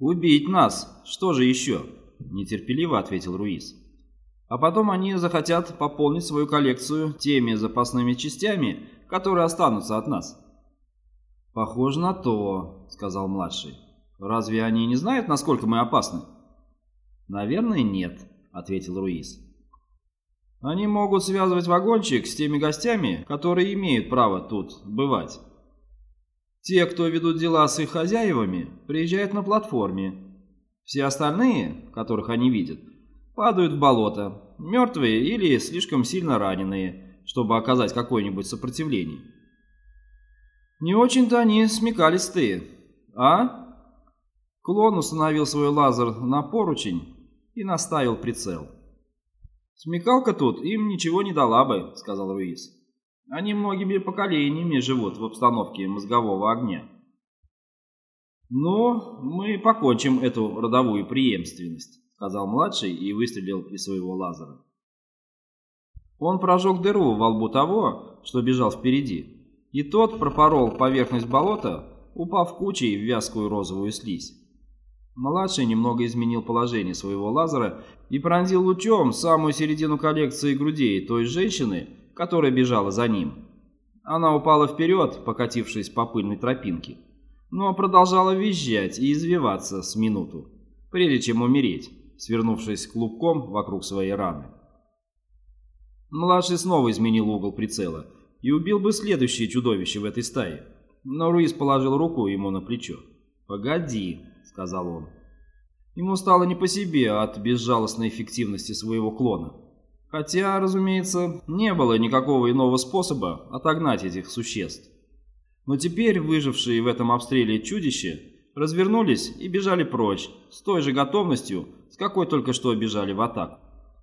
«Убить нас! Что же еще?» – нетерпеливо ответил Руис. «А потом они захотят пополнить свою коллекцию теми запасными частями, которые останутся от нас». «Похоже на то», — сказал младший. «Разве они не знают, насколько мы опасны?» «Наверное, нет», — ответил Руис. «Они могут связывать вагончик с теми гостями, которые имеют право тут бывать. Те, кто ведут дела с их хозяевами, приезжают на платформе. Все остальные, которых они видят, падают в болото, мертвые или слишком сильно раненые, чтобы оказать какое-нибудь сопротивление. Не очень-то они смекалистые, а? Клон установил свой лазер на поручень и наставил прицел. «Смекалка тут им ничего не дала бы», — сказал Руис. «Они многими поколениями живут в обстановке мозгового огня». «Ну, мы покончим эту родовую преемственность», — сказал младший и выстрелил из своего лазера. Он прожег дыру во лбу того, что бежал впереди, и тот пропорол поверхность болота, упав кучей в вязкую розовую слизь. Младший немного изменил положение своего лазера и пронзил лучом самую середину коллекции грудей той женщины, которая бежала за ним. Она упала вперед, покатившись по пыльной тропинке, но продолжала визжать и извиваться с минуту, прежде чем умереть, свернувшись клубком вокруг своей раны. Младший снова изменил угол прицела – и убил бы следующее чудовище в этой стае. Но Руис положил руку ему на плечо. «Погоди», — сказал он. Ему стало не по себе от безжалостной эффективности своего клона. Хотя, разумеется, не было никакого иного способа отогнать этих существ. Но теперь выжившие в этом обстреле чудища развернулись и бежали прочь, с той же готовностью, с какой только что бежали в атаку.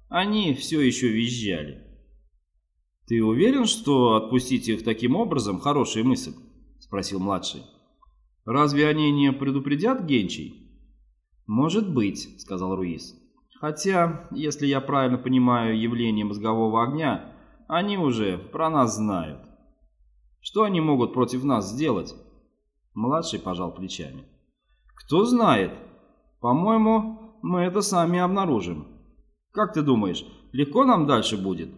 Они все еще визжали. «Ты уверен, что отпустить их таким образом – хорошая мысль?» – спросил младший. «Разве они не предупредят Генчий?» «Может быть», – сказал Руис. «Хотя, если я правильно понимаю явление мозгового огня, они уже про нас знают. Что они могут против нас сделать?» Младший пожал плечами. «Кто знает? По-моему, мы это сами обнаружим. Как ты думаешь, легко нам дальше будет?»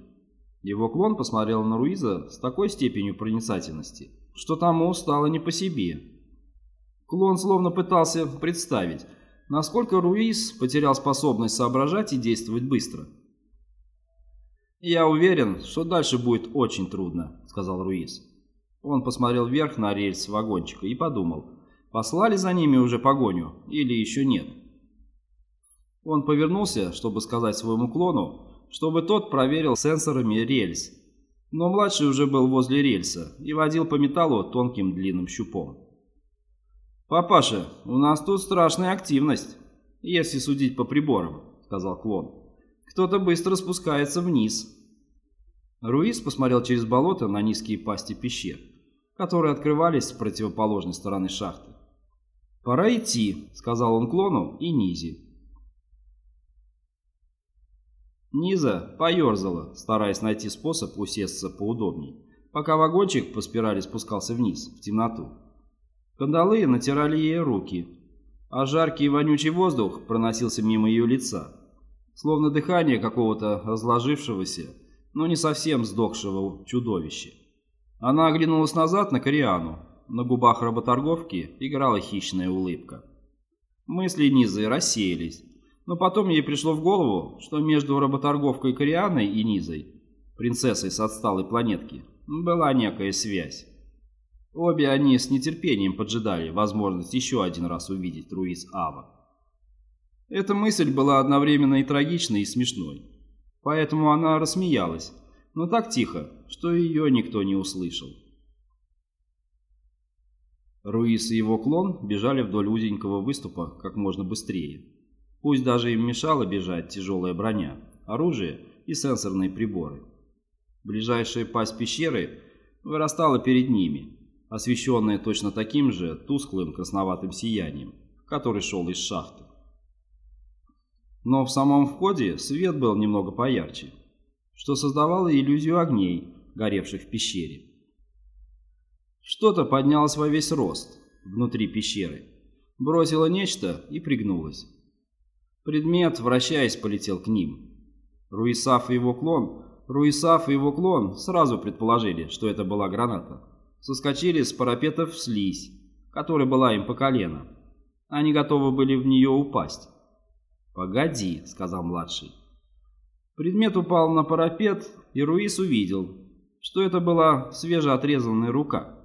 Его клон посмотрел на Руиза с такой степенью проницательности, что тому стало не по себе. Клон словно пытался представить, насколько Руиз потерял способность соображать и действовать быстро. «Я уверен, что дальше будет очень трудно», — сказал Руиз. Он посмотрел вверх на рельс вагончика и подумал, послали за ними уже погоню или еще нет. Он повернулся, чтобы сказать своему клону, чтобы тот проверил сенсорами рельс. Но младший уже был возле рельса и водил по металлу тонким длинным щупом. «Папаша, у нас тут страшная активность, если судить по приборам», — сказал клон. «Кто-то быстро спускается вниз». Руис посмотрел через болото на низкие пасти пещер, которые открывались с противоположной стороны шахты. «Пора идти», — сказал он клону и Низи. Низа поерзала, стараясь найти способ усесться поудобнее, пока вагончик по спирали спускался вниз, в темноту. Кандалы натирали ей руки, а жаркий и вонючий воздух проносился мимо ее лица, словно дыхание какого-то разложившегося, но не совсем сдохшего чудовища. Она оглянулась назад на Кориану. На губах работорговки играла хищная улыбка. Мысли Низы рассеялись, но потом ей пришло в голову, что между работорговкой Корианой и Низой, принцессой с отсталой планетки, была некая связь. Обе они с нетерпением поджидали возможность еще один раз увидеть Руиз Ава. Эта мысль была одновременно и трагичной, и смешной. Поэтому она рассмеялась, но так тихо, что ее никто не услышал. Руис и его клон бежали вдоль узенького выступа как можно быстрее. Пусть даже им мешала бежать тяжелая броня, оружие и сенсорные приборы. Ближайшая пасть пещеры вырастала перед ними, освещенная точно таким же тусклым красноватым сиянием, который шел из шахты. Но в самом входе свет был немного поярче, что создавало иллюзию огней, горевших в пещере. Что-то поднялось во весь рост внутри пещеры, бросила нечто и пригнулась. Предмет, вращаясь, полетел к ним. Руисаф и его клон, Руисаф и его клон сразу предположили, что это была граната. Соскочили с парапета в слизь, которая была им по колено. Они готовы были в нее упасть. «Погоди», — сказал младший. Предмет упал на парапет, и Руис увидел, что это была свежеотрезанная рука.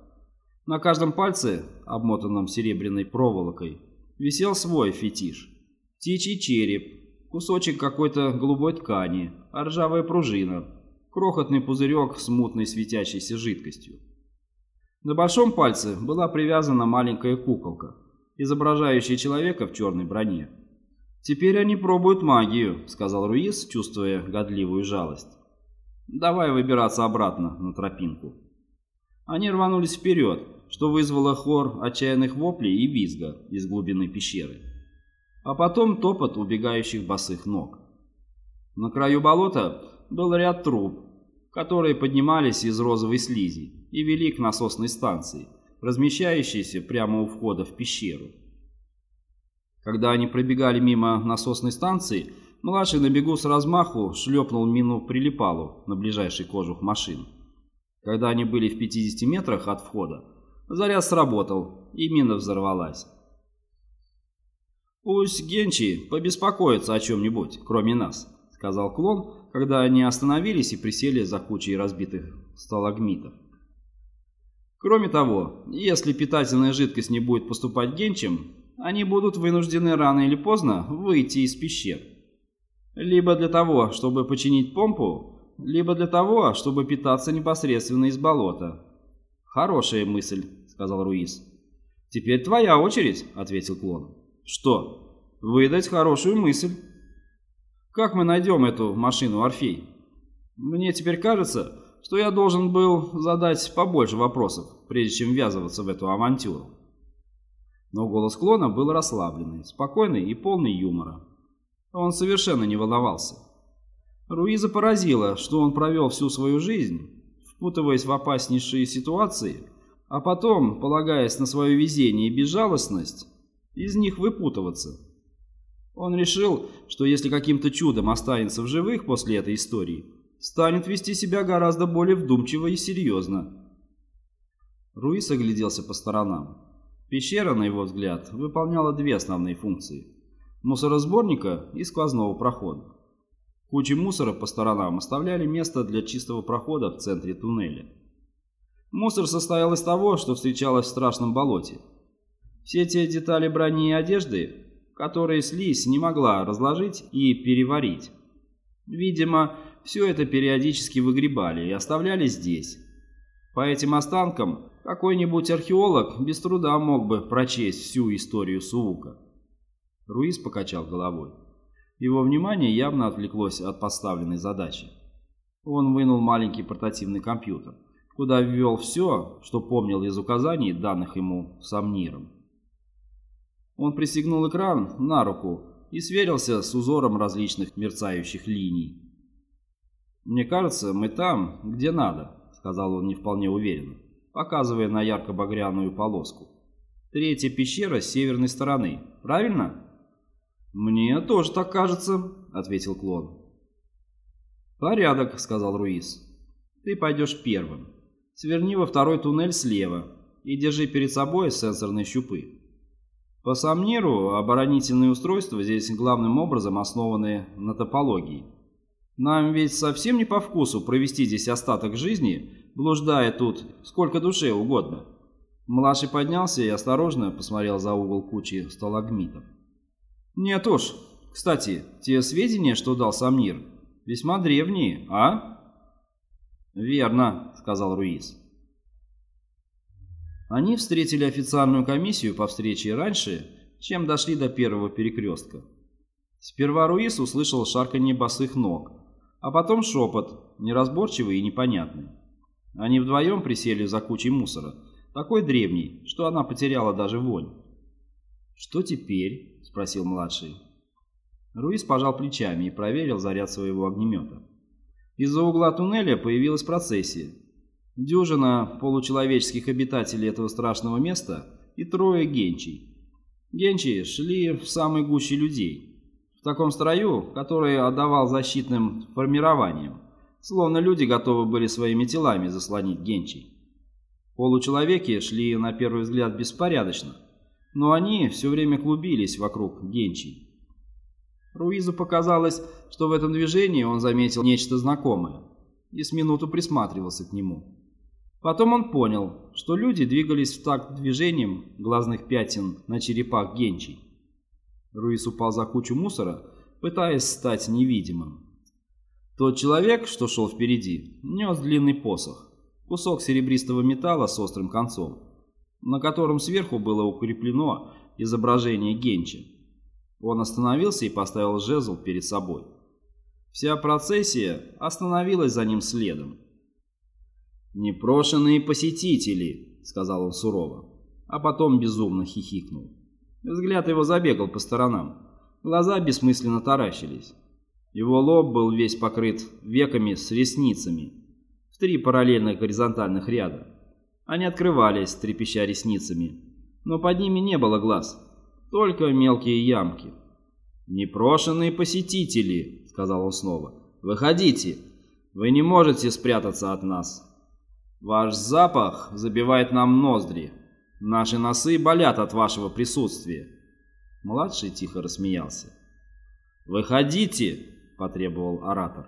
На каждом пальце, обмотанном серебряной проволокой, висел свой фетиш. Птичий череп, кусочек какой-то голубой ткани, а ржавая пружина, крохотный пузырек с мутной светящейся жидкостью. На большом пальце была привязана маленькая куколка, изображающая человека в черной броне. «Теперь они пробуют магию», — сказал Руис, чувствуя годливую жалость. «Давай выбираться обратно на тропинку». Они рванулись вперед, что вызвало хор отчаянных воплей и визга из глубины пещеры. А потом топот убегающих босых ног. На краю болота был ряд труб, которые поднимались из розовой слизи и вели к насосной станции, размещающейся прямо у входа в пещеру. Когда они пробегали мимо насосной станции, младший на бегу с размаху шлепнул мину прилипалу на ближайший кожух машин. Когда они были в 50 метрах от входа, заряд сработал, и мина взорвалась. «Пусть Генчи побеспокоится о чем-нибудь, кроме нас», — сказал клон, когда они остановились и присели за кучей разбитых сталагмитов. Кроме того, если питательная жидкость не будет поступать генчем, они будут вынуждены рано или поздно выйти из пещер. Либо для того, чтобы починить помпу, либо для того, чтобы питаться непосредственно из болота. «Хорошая мысль», — сказал Руис. «Теперь твоя очередь», — ответил клон. «Что? Выдать хорошую мысль». «Как мы найдем эту машину, Орфей?» «Мне теперь кажется, что я должен был задать побольше вопросов, прежде чем ввязываться в эту авантюру». Но голос клона был расслабленный, спокойный и полный юмора. Он совершенно не волновался. Руиза поразило, что он провел всю свою жизнь, впутываясь в опаснейшие ситуации, а потом, полагаясь на свое везение и безжалостность, из них выпутываться. Он решил, что если каким-то чудом останется в живых после этой истории, станет вести себя гораздо более вдумчиво и серьезно. Руис огляделся по сторонам. Пещера, на его взгляд, выполняла две основные функции – мусоросборника и сквозного прохода. Кучи мусора по сторонам оставляли место для чистого прохода в центре туннеля. Мусор состоял из того, что встречалось в страшном болоте. Все те детали брони и одежды, которые слизь не могла разложить и переварить. Видимо, все это периодически выгребали и оставляли здесь. По этим останкам какой-нибудь археолог без труда мог бы прочесть всю историю Суука. Руис покачал головой. Его внимание явно отвлеклось от поставленной задачи. Он вынул маленький портативный компьютер, куда ввел все, что помнил из указаний, данных ему Самниром. Он пристегнул экран на руку и сверился с узором различных мерцающих линий. «Мне кажется, мы там, где надо», — сказал он не вполне уверенно, показывая на ярко-багряную полоску. «Третья пещера с северной стороны, правильно?» «Мне тоже так кажется», — ответил клон. «Порядок», — сказал Руис. «Ты пойдешь первым. Сверни во второй туннель слева и держи перед собой сенсорные щупы. По Самниру оборонительные устройства здесь главным образом основаны на топологии. Нам ведь совсем не по вкусу провести здесь остаток жизни, блуждая тут сколько душе угодно». Младший поднялся и осторожно посмотрел за угол кучи сталагмитов. «Нет уж. Кстати, те сведения, что дал Самнир, весьма древние, а?» «Верно», — сказал Руис. Они встретили официальную комиссию по встрече раньше, чем дошли до первого перекрестка. Сперва Руис услышал шарканье босых ног, а потом шепот, неразборчивый и непонятный. Они вдвоем присели за кучей мусора, такой древний, что она потеряла даже вонь. «Что теперь?» спросил младший. Руис пожал плечами и проверил заряд своего огнемета. Из-за угла туннеля появилась процессия. Дюжина получеловеческих обитателей этого страшного места и трое генчей. Генчи шли в самой гуще людей. В таком строю, который отдавал защитным формированием, словно люди готовы были своими телами заслонить Генчи. Получеловеки шли на первый взгляд беспорядочно, но они все время клубились вокруг Генчи. Руизу показалось, что в этом движении он заметил нечто знакомое и с минуту присматривался к нему. Потом он понял, что люди двигались в такт движением глазных пятен на черепах Генчи. Руис упал за кучу мусора, пытаясь стать невидимым. Тот человек, что шел впереди, нес длинный посох, кусок серебристого металла с острым концом, на котором сверху было укреплено изображение Генчи. Он остановился и поставил жезл перед собой. Вся процессия остановилась за ним следом. «Непрошенные посетители», — сказал он сурово, а потом безумно хихикнул. Взгляд его забегал по сторонам. Глаза бессмысленно таращились. Его лоб был весь покрыт веками с ресницами. В три параллельных горизонтальных ряда. Они открывались, трепеща ресницами. Но под ними не было глаз. Только мелкие ямки. «Непрошенные посетители», — сказал он снова. «Выходите. Вы не можете спрятаться от нас. Ваш запах забивает нам ноздри. Наши носы болят от вашего присутствия». Младший тихо рассмеялся. «Выходите!» – потребовал оратор.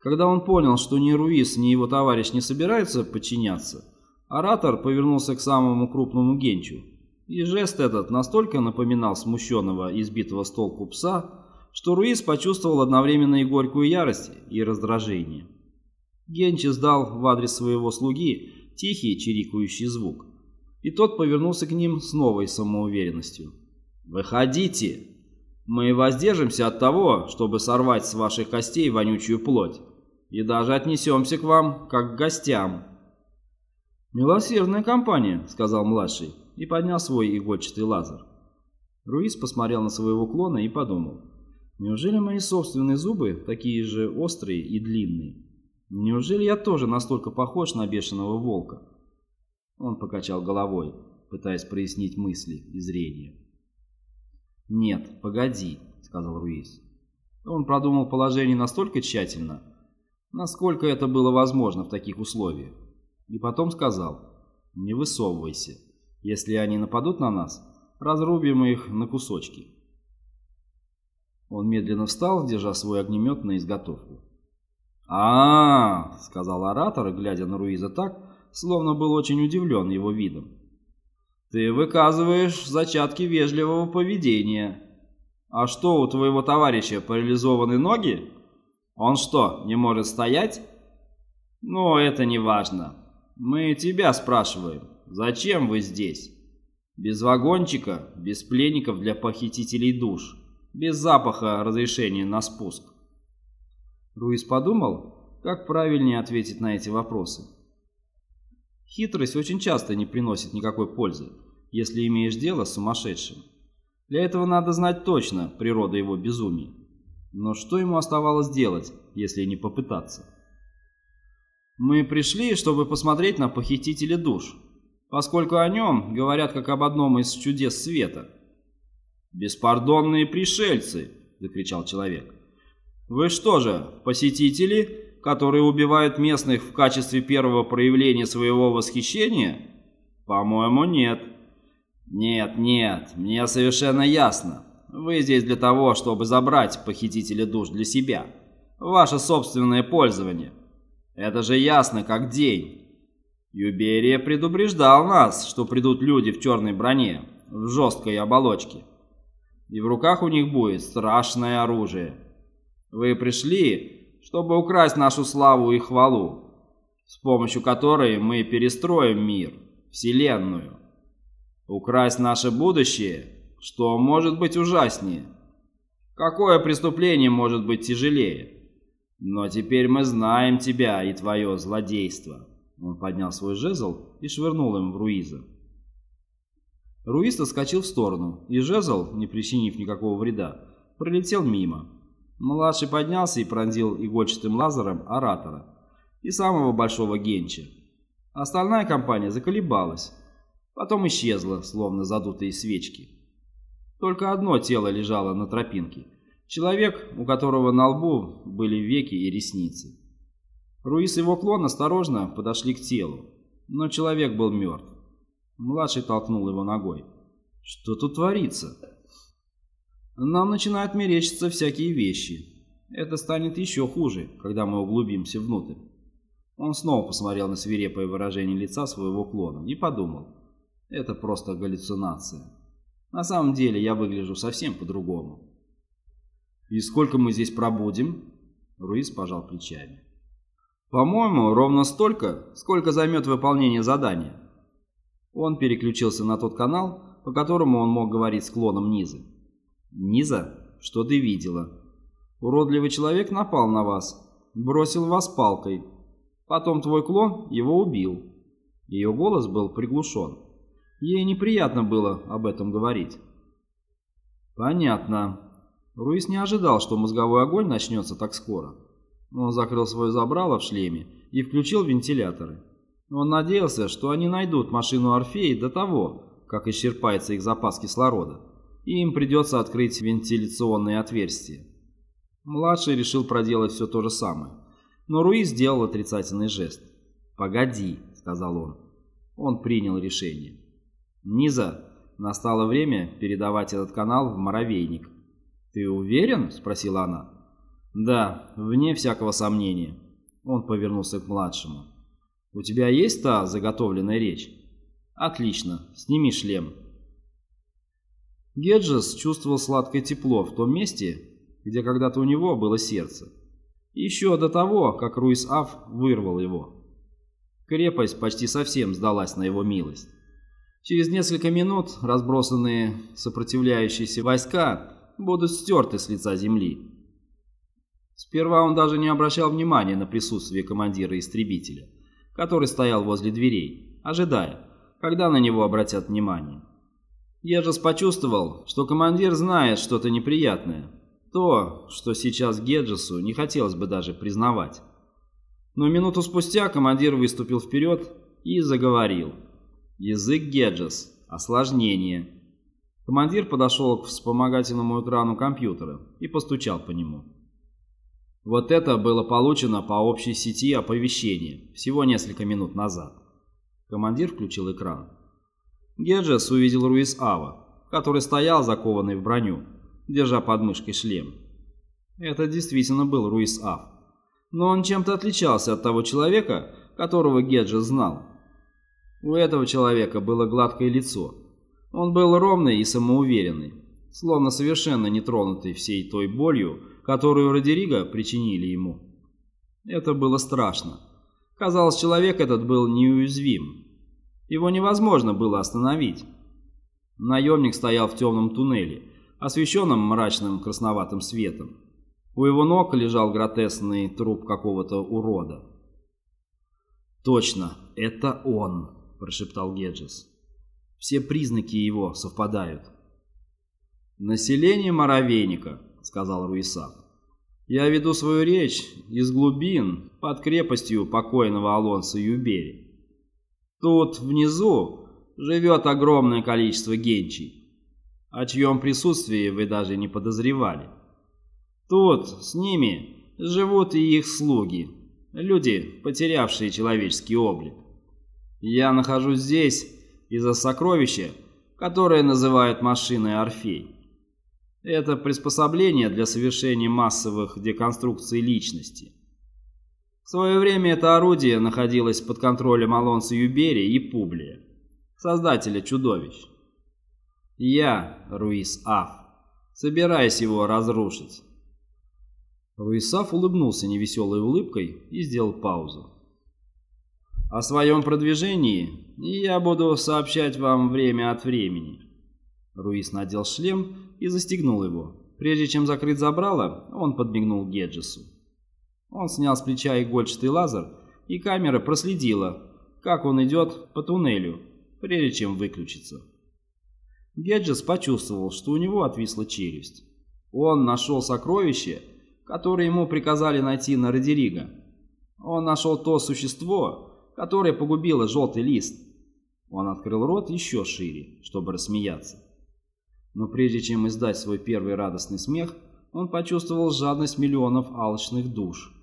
Когда он понял, что ни Руис, ни его товарищ не собираются подчиняться, оратор повернулся к самому крупному генчу. И жест этот настолько напоминал смущенного, избитого с толку пса, что Руис почувствовал одновременно и горькую ярость, и раздражение. Генч издал в адрес своего слуги тихий чирикающий звук, и тот повернулся к ним с новой самоуверенностью. «Выходите! Мы воздержимся от того, чтобы сорвать с ваших костей вонючую плоть, и даже отнесемся к вам, как к гостям». «Милосердная компания», — сказал младший, и поднял свой игольчатый лазер. Руис посмотрел на своего клона и подумал, «Неужели мои собственные зубы такие же острые и длинные? Неужели я тоже настолько похож на бешеного волка?» Он покачал головой, пытаясь прояснить мысли и зрение. «Нет, погоди», — сказал Руис. Он продумал положение настолько тщательно, насколько это было возможно в таких условиях. И потом сказал, «Не высовывайся. Если они нападут на нас, разрубим их на кусочки». Он медленно встал, держа свой огнемет на изготовку. А, сказал оратор, глядя на Руиза так, словно был очень удивлен его видом. «Ты выказываешь зачатки вежливого поведения. А что, у твоего товарища парализованы ноги? Он что, не может стоять?» «Ну, это не важно. Мы тебя спрашиваем. Зачем вы здесь? Без вагончика, без пленников для похитителей душ, без запаха разрешения на спуск». Руис подумал, как правильнее ответить на эти вопросы. Хитрость очень часто не приносит никакой пользы, если имеешь дело с сумасшедшим. Для этого надо знать точно природу его безумия. Но что ему оставалось делать, если не попытаться? Мы пришли, чтобы посмотреть на похитителя душ, поскольку о нем говорят как об одном из чудес света. «Беспардонные пришельцы!» — закричал человек. «Вы что же, посетители которые убивают местных в качестве первого проявления своего восхищения? По-моему, нет. Нет, нет, мне совершенно ясно. Вы здесь для того, чтобы забрать похитителя душ для себя. Ваше собственное пользование. Это же ясно, как день. Юберия предупреждал нас, что придут люди в черной броне, в жесткой оболочке. И в руках у них будет страшное оружие. Вы пришли чтобы украсть нашу славу и хвалу, с помощью которой мы перестроим мир, Вселенную. Украсть наше будущее, что может быть ужаснее? Какое преступление может быть тяжелее? Но теперь мы знаем тебя и твое злодейство. Он поднял свой жезл и швырнул им в Руиза. Руиз отскочил в сторону, и жезл, не причинив никакого вреда, пролетел мимо. Младший поднялся и пронзил игольчатым лазером оратора и самого большого генча. Остальная компания заколебалась. Потом исчезла, словно задутые свечки. Только одно тело лежало на тропинке. Человек, у которого на лбу были веки и ресницы. Руис и его клон осторожно подошли к телу, но человек был мертв. Младший толкнул его ногой. «Что тут творится?» «Нам начинают мерещиться всякие вещи. Это станет еще хуже, когда мы углубимся внутрь». Он снова посмотрел на свирепое выражение лица своего клона и подумал. «Это просто галлюцинация. На самом деле я выгляжу совсем по-другому». «И сколько мы здесь пробудем?» Руис пожал плечами. «По-моему, ровно столько, сколько займет выполнение задания». Он переключился на тот канал, по которому он мог говорить с клоном Низы. «Низа, что ты видела?» «Уродливый человек напал на вас, бросил вас палкой. Потом твой клон его убил». Ее голос был приглушен. Ей неприятно было об этом говорить. «Понятно». Руис не ожидал, что мозговой огонь начнется так скоро. Он закрыл свое забрало в шлеме и включил вентиляторы. Он надеялся, что они найдут машину Орфея до того, как исчерпается их запас кислорода, и им придется открыть вентиляционные отверстия. Младший решил проделать все то же самое, но Руи сделал отрицательный жест. «Погоди», — сказал он. Он принял решение. «Низа, настало время передавать этот канал в муравейник». «Ты уверен?» — спросила она. «Да, вне всякого сомнения». Он повернулся к младшему. «У тебя есть та заготовленная речь?» «Отлично. Сними шлем». Геджес чувствовал сладкое тепло в том месте, где когда-то у него было сердце. Еще до того, как Руис Аф вырвал его. Крепость почти совсем сдалась на его милость. Через несколько минут разбросанные сопротивляющиеся войска будут стерты с лица земли. Сперва он даже не обращал внимания на присутствие командира истребителя который стоял возле дверей, ожидая, когда на него обратят внимание. Ежес почувствовал, что командир знает что-то неприятное, то, что сейчас Геджесу не хотелось бы даже признавать. Но минуту спустя командир выступил вперед и заговорил. Язык Геджес. Осложнение. Командир подошел к вспомогательному экрану компьютера и постучал по нему. Вот это было получено по общей сети оповещения всего несколько минут назад. Командир включил экран. Геджес увидел Руис Ава, который стоял закованный в броню, держа под мышкой шлем. Это действительно был Руис Ав. Но он чем-то отличался от того человека, которого Геджес знал. У этого человека было гладкое лицо. Он был ровный и самоуверенный, словно совершенно не тронутый всей той болью, которую Родериго причинили ему. Это было страшно. Казалось, человек этот был неуязвим. Его невозможно было остановить. Наемник стоял в темном туннеле, освещенном мрачным красноватым светом. У его ног лежал гротесный труп какого-то урода. «Точно, это он», – прошептал Геджес. «Все признаки его совпадают». «Население Моровейника», сказал Руисат. «Я веду свою речь из глубин под крепостью покойного Алонса Юбери. Тут, внизу, живет огромное количество генчей, о чьем присутствии вы даже не подозревали. Тут, с ними, живут и их слуги, люди, потерявшие человеческий облик. Я нахожусь здесь из-за сокровища, которое называют машиной Орфей. Это приспособление для совершения массовых деконструкций личности. В свое время это орудие находилось под контролем Алонса Юбери и Публия, создателя чудовищ. Я, Руис Аф, собираюсь его разрушить. Руисаф улыбнулся невеселой улыбкой и сделал паузу. О своем продвижении я буду сообщать вам время от времени. Руис надел шлем и застегнул его. Прежде чем закрыть забрало, он подмигнул Геджесу. Он снял с плеча игольчатый лазер, и камера проследила, как он идет по туннелю, прежде чем выключиться. Геджес почувствовал, что у него отвисла челюсть. Он нашел сокровище, которое ему приказали найти на Родериго. Он нашел то существо, которое погубило желтый лист. Он открыл рот еще шире, чтобы рассмеяться. Но прежде чем издать свой первый радостный смех, он почувствовал жадность миллионов алчных душ.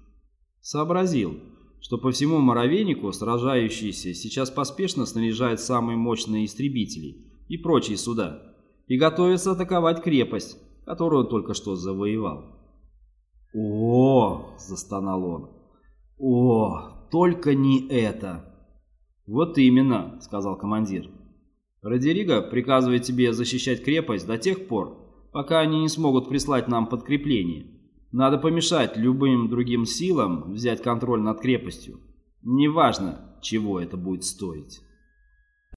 Сообразил, что по всему Моровейнику сражающиеся сейчас поспешно снаряжают самые мощные истребители и прочие суда и готовятся атаковать крепость, которую он только что завоевал. «О!» – застонал он. «О, только не это!» «Вот именно», – сказал командир. «Родерига приказывает тебе защищать крепость до тех пор, пока они не смогут прислать нам подкрепление. Надо помешать любым другим силам взять контроль над крепостью. Неважно, чего это будет стоить».